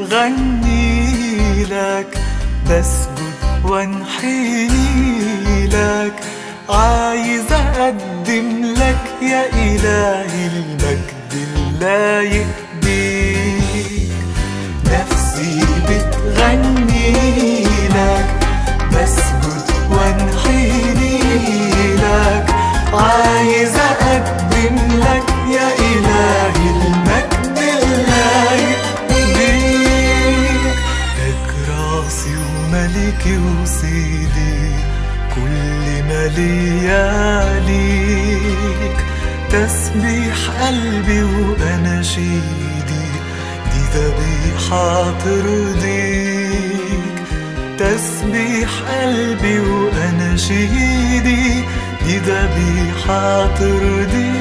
بغني لك بسجد وانحني لك. عايز أقدم لك يا إلهي المجد اللايق بيك نفسي عايز أقدم لك يا الهي راسي وملكي وسيدي كل ما ليا ليك تسبيح قلبي واناشيدي دي ذبيحة ترضيك. تسبيح قلبي واناشيدي دي ذبيحة ترضيك.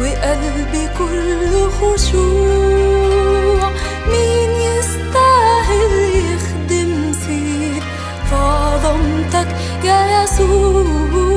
وقلبي كله خشوع. مين يستاهل يخدم فيك في عظمتك يا يسوع.